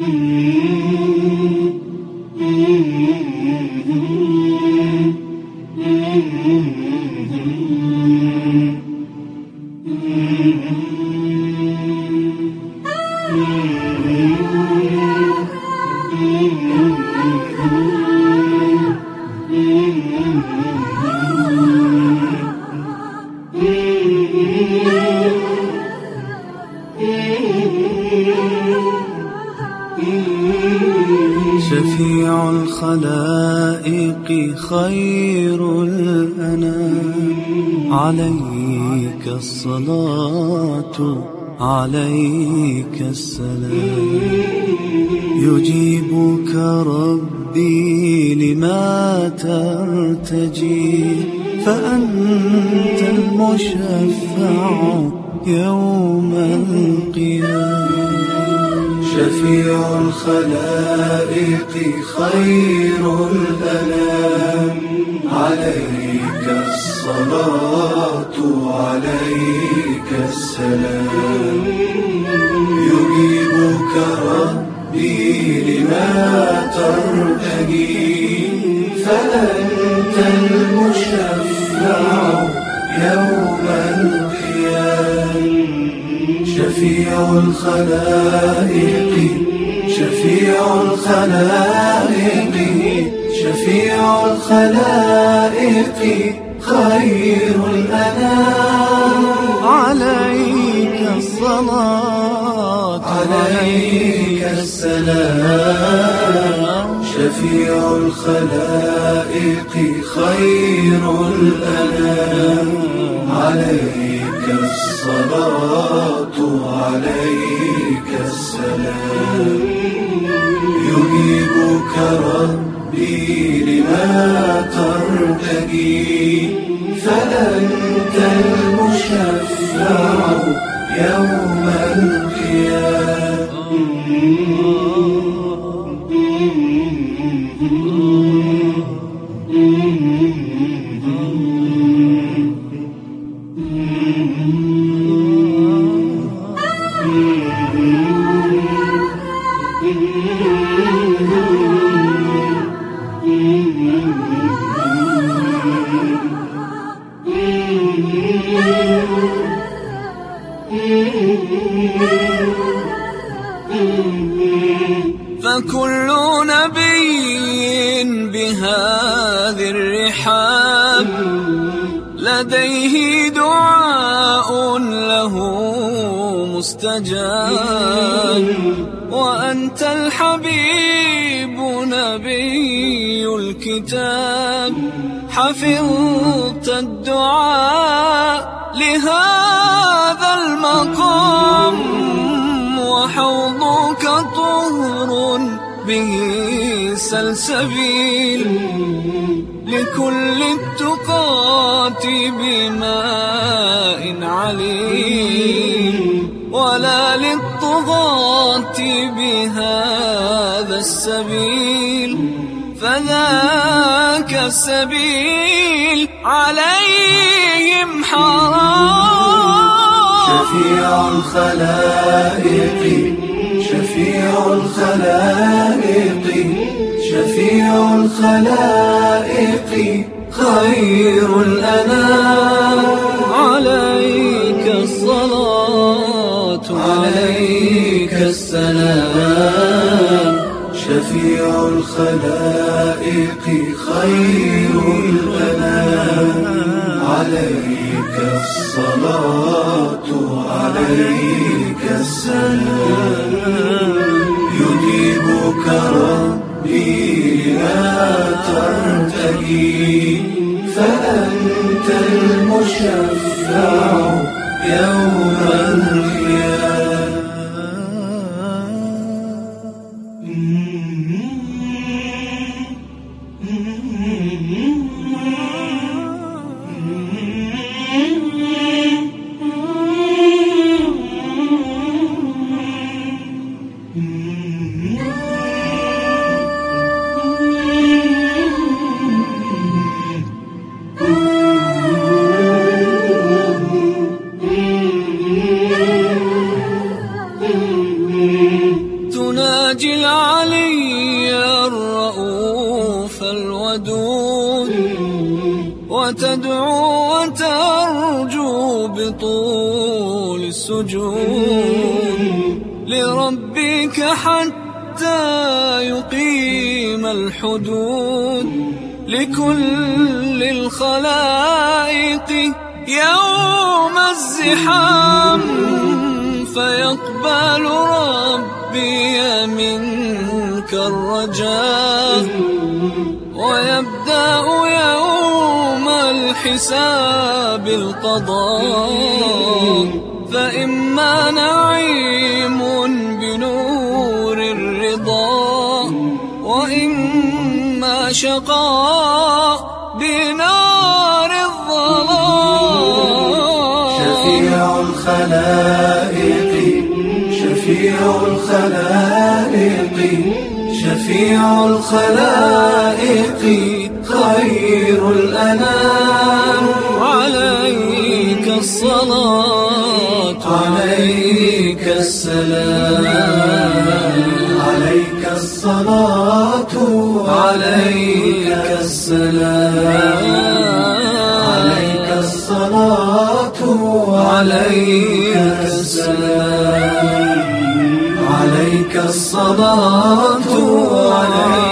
Mm-hmm. Shafi الخلائق خير الأنام. عليك الصلاة، عليك السلام. يجيبك ربي لما ترتجي. فأنت المشفع يوم القيامة شفيع الخلائق خير الأنام. عليك الصلاة عليك السلام. يجيبك ربي لما ترتجي فأنت المشفع يوم شفيع الخلائق شفيع الخلائق شفيع الخلائق خير الأنام. عليك الصلاة. عليك السلام. شفيع الخلائق خير الأنام. عليك الصلاة عليك السلام. يجيبك ربي لما فأنت المشفع يوم فكل نبي بهذه الرحاب لديه دعاء له مستجاب وأنت الحبيب نبي الكتاب. حفظت الدعاء لهذا المقام وحوضك طهر به سلسبيل. لكل التقات بماء عليل. ولا للطهر للطغاة بهذا السبيل، فذاك السبيل عليهم حرام. شفيع الخلائق شفيع الخلائق شفيع الخلائق خير الأنام. الخلائق خير الأنام عليك الصلاة عليك السلام. يجيبك ربي لا ترتجي فأنت المشفع يوم تناجي وتدعو وترجو بطول السجود لربك حتى يقيم الحدود لكل الخلائق يوم الزحام فيقبل ربي منك الرجاء ويبدأ الحساب القضاء، فإما نعيم بنور الرضا، وإما شقاء بنار الظلام. شفيع الخلائق شفيع الخلائق شفيع الخلائق. خير الأنام. عليك الصلاة. عليك السلام. عليك الصلاة. عليك السلام. عليك الصلاة. عليك السلام. عليك الصلاة. عليك